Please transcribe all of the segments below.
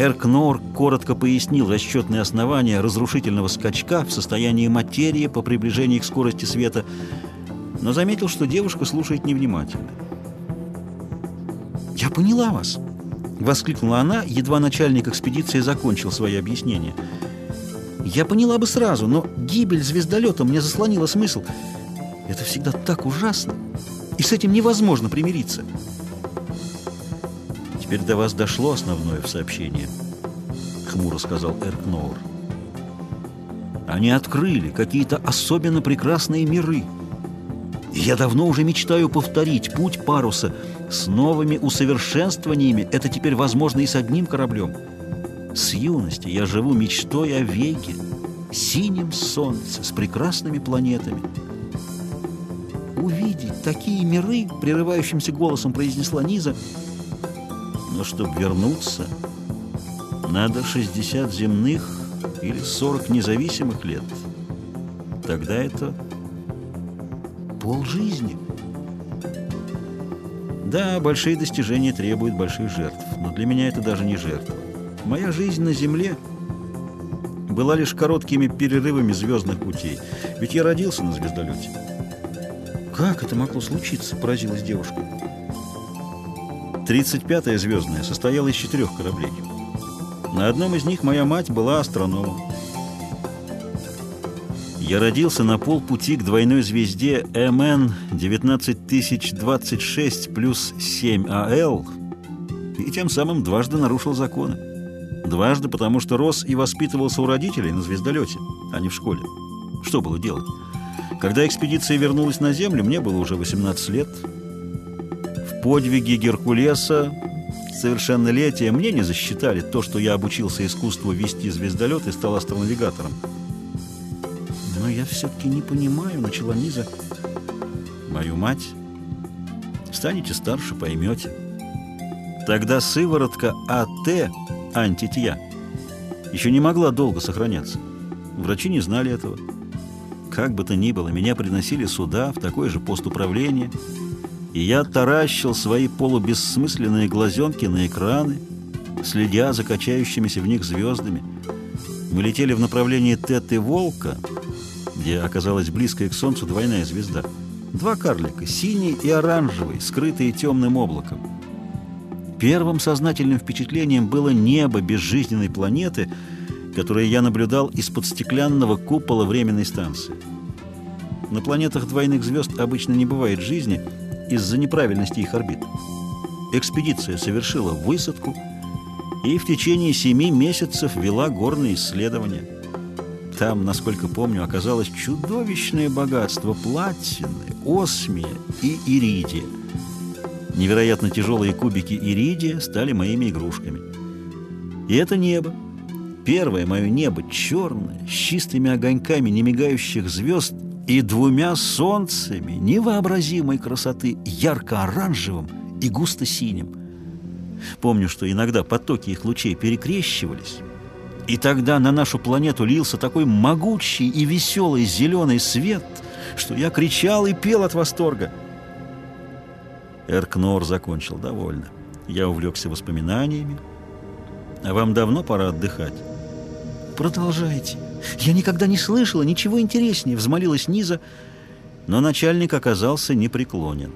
Эркнор коротко пояснил расчетные основания разрушительного скачка в состоянии материи по приближении к скорости света, но заметил, что девушка слушает невнимательно. «Я поняла вас!» — воскликнула она, едва начальник экспедиции закончил свои объяснения. «Я поняла бы сразу, но гибель звездолета мне заслонила смысл. Это всегда так ужасно, и с этим невозможно примириться». «Теперь до вас дошло основное в сообщении», — хмуро сказал Эркноур. «Они открыли какие-то особенно прекрасные миры. И я давно уже мечтаю повторить путь паруса с новыми усовершенствованиями. Это теперь возможно и с одним кораблем. С юности я живу мечтой о веке, синем солнце с прекрасными планетами». «Увидеть такие миры», — прерывающимся голосом произнесла Низа, — но чтобы вернуться, надо 60 земных или 40 независимых лет. Тогда это полжизни. Да, большие достижения требуют больших жертв, но для меня это даже не жертва. Моя жизнь на Земле была лишь короткими перерывами звездных путей, ведь я родился на звездолете. «Как это могло случиться?» – поразилась девушка. 35-я звездная состояла из четырех кораблей. На одном из них моя мать была астрономом. Я родился на полпути к двойной звезде МН 19026 плюс 7АЛ и тем самым дважды нарушил законы. Дважды, потому что рос и воспитывался у родителей на звездолете, а не в школе. Что было делать? Когда экспедиция вернулась на Землю, мне было уже 18 лет – подвиги Геркулеса, совершеннолетия мне не засчитали то, что я обучился искусству вести звездолет и стал астронавигатором. Но я все-таки не понимаю, начала Низа. Мою мать. Станете старше, поймете. Тогда сыворотка АТ, антитья, еще не могла долго сохраняться. Врачи не знали этого. Как бы то ни было, меня приносили сюда, в такой же пост управления, и я таращил свои полубессмысленные глазенки на экраны, следя за качающимися в них звездами. Мы летели в направлении Теты Волка, где оказалась близкая к Солнцу двойная звезда. Два карлика, синий и оранжевый, скрытые темным облаком. Первым сознательным впечатлением было небо безжизненной планеты, которое я наблюдал из-под стеклянного купола временной станции. На планетах двойных звезд обычно не бывает жизни — из-за неправильности их орбит. Экспедиция совершила высадку и в течение семи месяцев вела горные исследования. Там, насколько помню, оказалось чудовищное богатство платины, осмия и иридия. Невероятно тяжелые кубики иридия стали моими игрушками. И это небо. Первое мое небо, черное, с чистыми огоньками немигающих звезд – и двумя солнцами невообразимой красоты, ярко-оранжевым и густо-синим. Помню, что иногда потоки их лучей перекрещивались, и тогда на нашу планету лился такой могучий и веселый зеленый свет, что я кричал и пел от восторга. Эркнор закончил довольно. Я увлекся воспоминаниями. А вам давно пора отдыхать? Продолжайте. «Я никогда не слышала ничего интереснее», — взмолилась Низа, но начальник оказался непреклонен.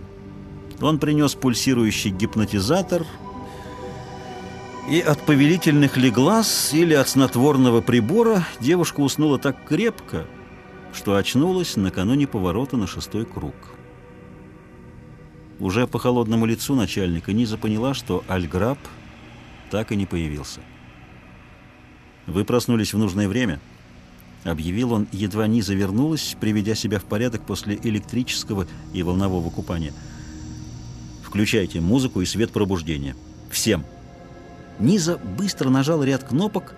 Он принес пульсирующий гипнотизатор, и от повелительных ли глаз или от снотворного прибора девушка уснула так крепко, что очнулась накануне поворота на шестой круг. Уже по холодному лицу начальника Низа поняла, что Альграб так и не появился. «Вы проснулись в нужное время?» — объявил он, едва не завернулась, приведя себя в порядок после электрического и волнового купания. «Включайте музыку и свет пробуждения. Всем!» Низа быстро нажал ряд кнопок,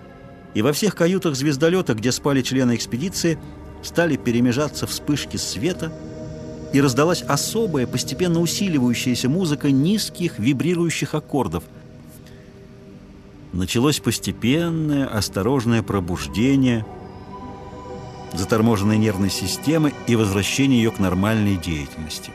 и во всех каютах звездолета, где спали члены экспедиции, стали перемежаться вспышки света, и раздалась особая, постепенно усиливающаяся музыка низких вибрирующих аккордов. Началось постепенное, осторожное пробуждение – заторможенной нервной системы и возвращение ее к нормальной деятельности.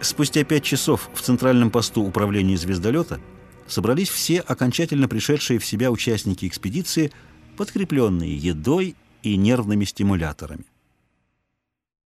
Спустя пять часов в центральном посту управления звездолета собрались все окончательно пришедшие в себя участники экспедиции, подкрепленные едой и нервными стимуляторами.